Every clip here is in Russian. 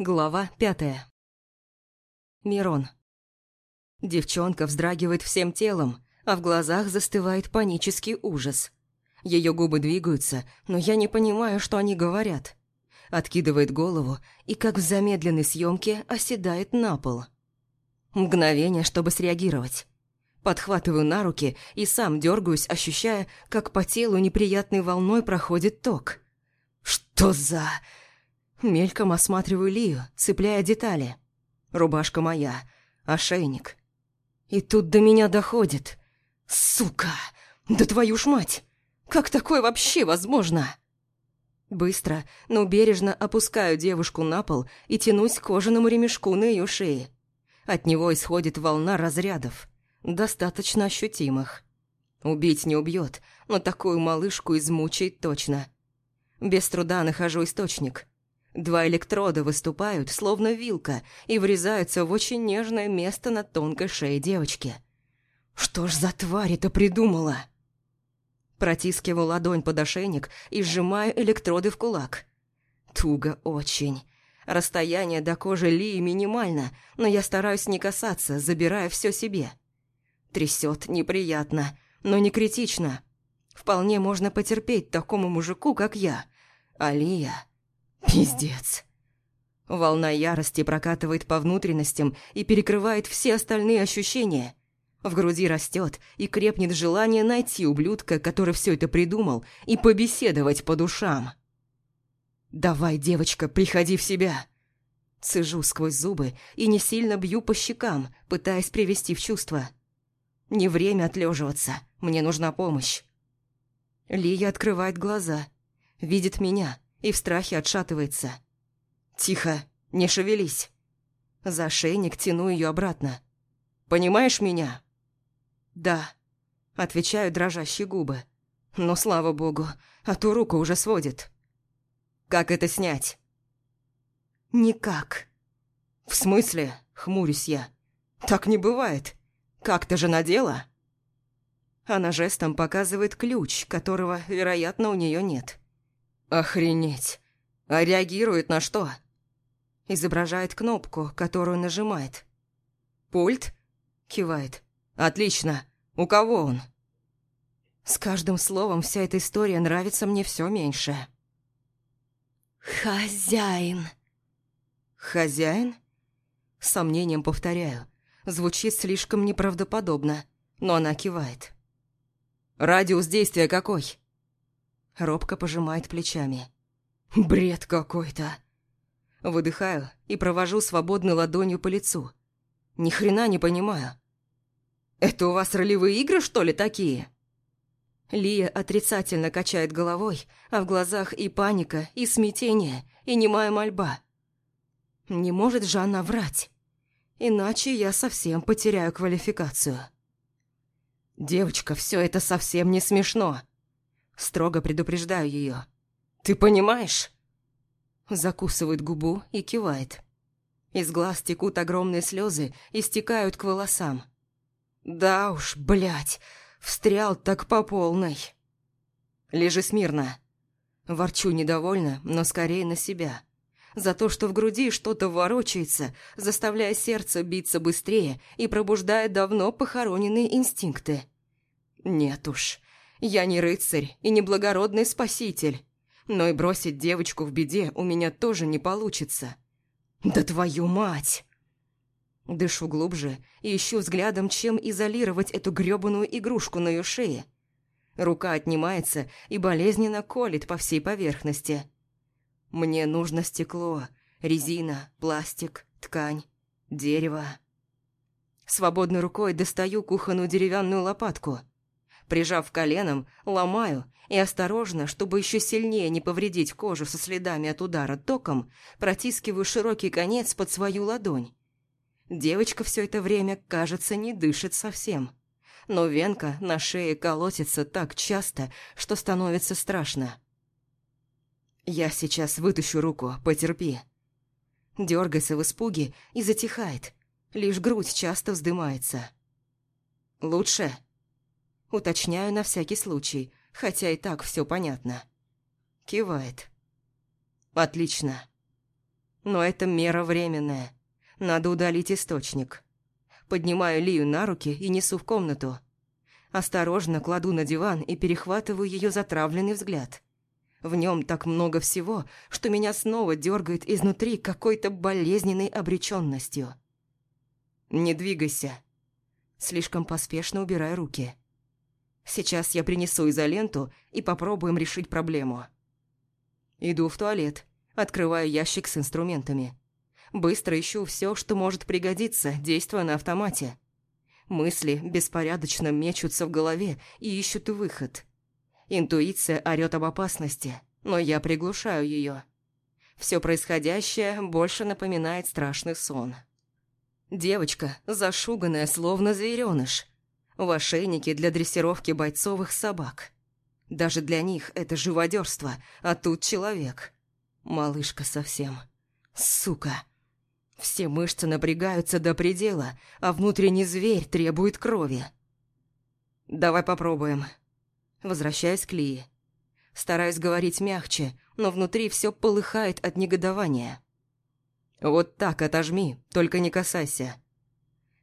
Глава пятая. Мирон. Девчонка вздрагивает всем телом, а в глазах застывает панический ужас. Ее губы двигаются, но я не понимаю, что они говорят. Откидывает голову и, как в замедленной съемке, оседает на пол. Мгновение, чтобы среагировать. Подхватываю на руки и сам дергаюсь, ощущая, как по телу неприятной волной проходит ток. «Что за...» Мельком осматриваю Лию, цепляя детали. Рубашка моя, ошейник. И тут до меня доходит. Сука! Да твою ж мать! Как такое вообще возможно? Быстро, но бережно опускаю девушку на пол и тянусь к кожаному ремешку на ее шее. От него исходит волна разрядов, достаточно ощутимых. Убить не убьет, но такую малышку измучает точно. Без труда нахожу источник. Два электрода выступают, словно вилка, и врезаются в очень нежное место на тонкой шее девочки. Что ж за тварь это придумала? Протискиваю ладонь под ошейник и сжимаю электроды в кулак. Туго очень. Расстояние до кожи Лии минимально, но я стараюсь не касаться, забирая все себе. Трясет неприятно, но не критично. Вполне можно потерпеть такому мужику, как я. А Лия... Пиздец. Волна ярости прокатывает по внутренностям и перекрывает все остальные ощущения. В груди растет и крепнет желание найти ублюдка, который все это придумал, и побеседовать по душам. «Давай, девочка, приходи в себя!» Цежу сквозь зубы и не сильно бью по щекам, пытаясь привести в чувство. Не время отлеживаться, мне нужна помощь. Лия открывает глаза, видит меня, и в страхе отшатывается. «Тихо, не шевелись!» За шейник тяну ее обратно. «Понимаешь меня?» «Да», — отвечаю дрожащие губы. «Но слава богу, а то руку уже сводит». «Как это снять?» «Никак». «В смысле?» — хмурюсь я. «Так не бывает. Как ты же надела?» Она жестом показывает ключ, которого, вероятно, у нее нет. Охренеть. А реагирует на что? Изображает кнопку, которую нажимает. Пульт? Кивает. Отлично. У кого он? С каждым словом вся эта история нравится мне все меньше. Хозяин. Хозяин? С сомнением повторяю. Звучит слишком неправдоподобно, но она кивает. Радиус действия какой? Робко пожимает плечами. Бред какой-то. Выдыхаю и провожу свободной ладонью по лицу. Ни хрена не понимаю. Это у вас ролевые игры, что ли, такие? Лия отрицательно качает головой, а в глазах и паника, и смятение, и немая мольба. Не может же она врать. Иначе я совсем потеряю квалификацию. Девочка, все это совсем не смешно. Строго предупреждаю ее. «Ты понимаешь?» Закусывает губу и кивает. Из глаз текут огромные слезы и стекают к волосам. «Да уж, блядь, встрял так по полной». «Лежи смирно». Ворчу недовольно, но скорее на себя. За то, что в груди что-то ворочается, заставляя сердце биться быстрее и пробуждая давно похороненные инстинкты. Нет уж, я не рыцарь и не благородный спаситель, но и бросить девочку в беде у меня тоже не получится. Да твою мать! Дышу глубже и ищу взглядом, чем изолировать эту грёбаную игрушку на ее шее. Рука отнимается и болезненно колет по всей поверхности. Мне нужно стекло, резина, пластик, ткань, дерево. Свободной рукой достаю кухонную деревянную лопатку – Прижав коленом, ломаю и осторожно, чтобы еще сильнее не повредить кожу со следами от удара током, протискиваю широкий конец под свою ладонь. Девочка все это время, кажется, не дышит совсем. Но венка на шее колотится так часто, что становится страшно. «Я сейчас вытащу руку, потерпи». Дергается в испуге и затихает. Лишь грудь часто вздымается. «Лучше?» Уточняю на всякий случай, хотя и так все понятно. Кивает. Отлично. Но это мера временная. Надо удалить источник. Поднимаю Лию на руки и несу в комнату. Осторожно кладу на диван и перехватываю ее затравленный взгляд. В нем так много всего, что меня снова дергает изнутри какой-то болезненной обреченностью. «Не двигайся». Слишком поспешно убираю руки. Сейчас я принесу изоленту и попробуем решить проблему. Иду в туалет, открываю ящик с инструментами. Быстро ищу все, что может пригодиться, действуя на автомате. Мысли беспорядочно мечутся в голове и ищут выход. Интуиция орёт об опасности, но я приглушаю ее. Все происходящее больше напоминает страшный сон. Девочка, зашуганная, словно зверёныш, в ошейнике для дрессировки бойцовых собак. Даже для них это живодерство, а тут человек. Малышка совсем. Сука. Все мышцы напрягаются до предела, а внутренний зверь требует крови. «Давай попробуем». Возвращаюсь к Лии. Стараюсь говорить мягче, но внутри все полыхает от негодования. «Вот так отожми, только не касайся».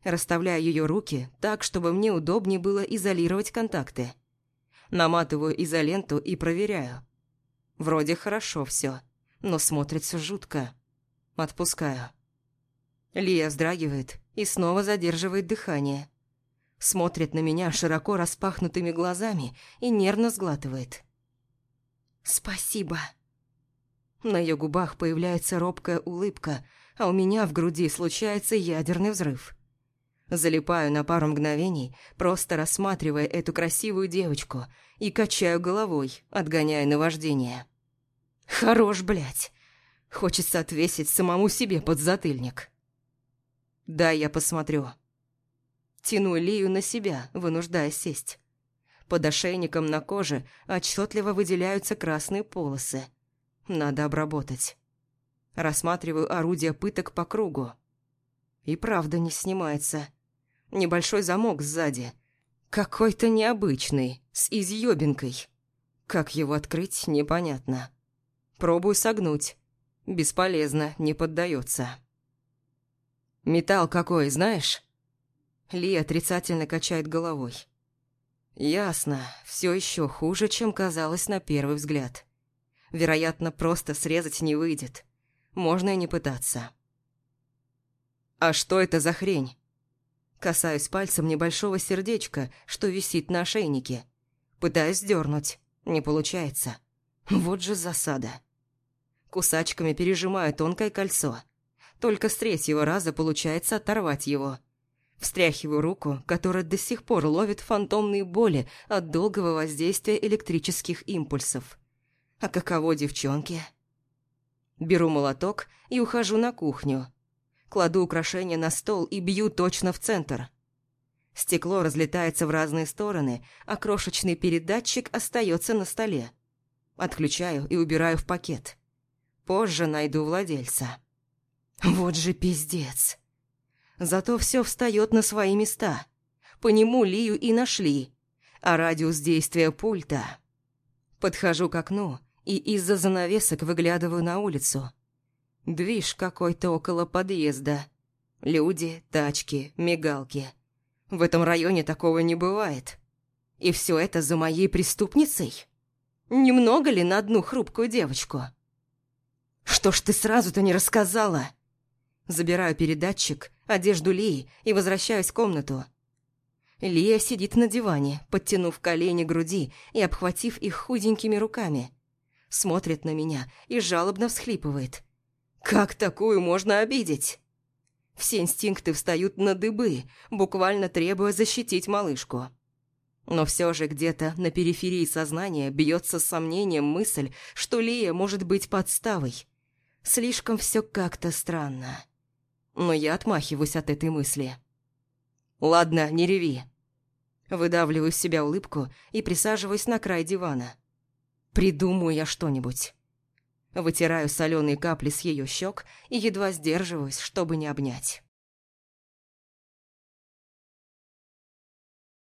Расставляю ее руки так, чтобы мне удобнее было изолировать контакты. Наматываю изоленту и проверяю. Вроде хорошо все, но смотрится жутко. Отпускаю. Лия вздрагивает и снова задерживает дыхание. Смотрит на меня широко распахнутыми глазами и нервно сглатывает. «Спасибо». На ее губах появляется робкая улыбка, а у меня в груди случается ядерный взрыв. Залипаю на пару мгновений, просто рассматривая эту красивую девочку и качаю головой, отгоняя наваждение. «Хорош, блядь!» Хочется отвесить самому себе под затыльник. Да, я посмотрю. Тяну Лию на себя, вынуждая сесть. Под ошейником на коже отчетливо выделяются красные полосы. Надо обработать. Рассматриваю орудие пыток по кругу. И правда не снимается. Небольшой замок сзади. Какой-то необычный, с изъёбинкой. Как его открыть, непонятно. Пробую согнуть. Бесполезно, не поддается. «Металл какой, знаешь?» Ли отрицательно качает головой. «Ясно, все еще хуже, чем казалось на первый взгляд. Вероятно, просто срезать не выйдет. Можно и не пытаться». «А что это за хрень?» Касаюсь пальцем небольшого сердечка, что висит на ошейнике. Пытаюсь дернуть. Не получается. Вот же засада. Кусачками пережимаю тонкое кольцо – только с третьего раза получается оторвать его. Встряхиваю руку, которая до сих пор ловит фантомные боли от долгого воздействия электрических импульсов. А каково девчонки? Беру молоток и ухожу на кухню. Кладу украшение на стол и бью точно в центр. Стекло разлетается в разные стороны, а крошечный передатчик остается на столе. Отключаю и убираю в пакет. Позже найду владельца. Вот же пиздец. Зато все встает на свои места. По нему Лию и нашли. А радиус действия пульта... Подхожу к окну и из-за занавесок выглядываю на улицу. Движ какой-то около подъезда. Люди, тачки, мигалки. В этом районе такого не бывает. И все это за моей преступницей? Немного ли на одну хрупкую девочку? Что ж ты сразу-то не рассказала? Забираю передатчик, одежду Лии и возвращаюсь в комнату. Лия сидит на диване, подтянув колени груди и обхватив их худенькими руками. Смотрит на меня и жалобно всхлипывает. «Как такую можно обидеть?» Все инстинкты встают на дыбы, буквально требуя защитить малышку. Но все же где-то на периферии сознания бьется с сомнением мысль, что Лия может быть подставой. Слишком все как-то странно но я отмахиваюсь от этой мысли. «Ладно, не реви». Выдавливаю из себя улыбку и присаживаюсь на край дивана. Придумаю я что-нибудь. Вытираю соленые капли с ее щек и едва сдерживаюсь, чтобы не обнять.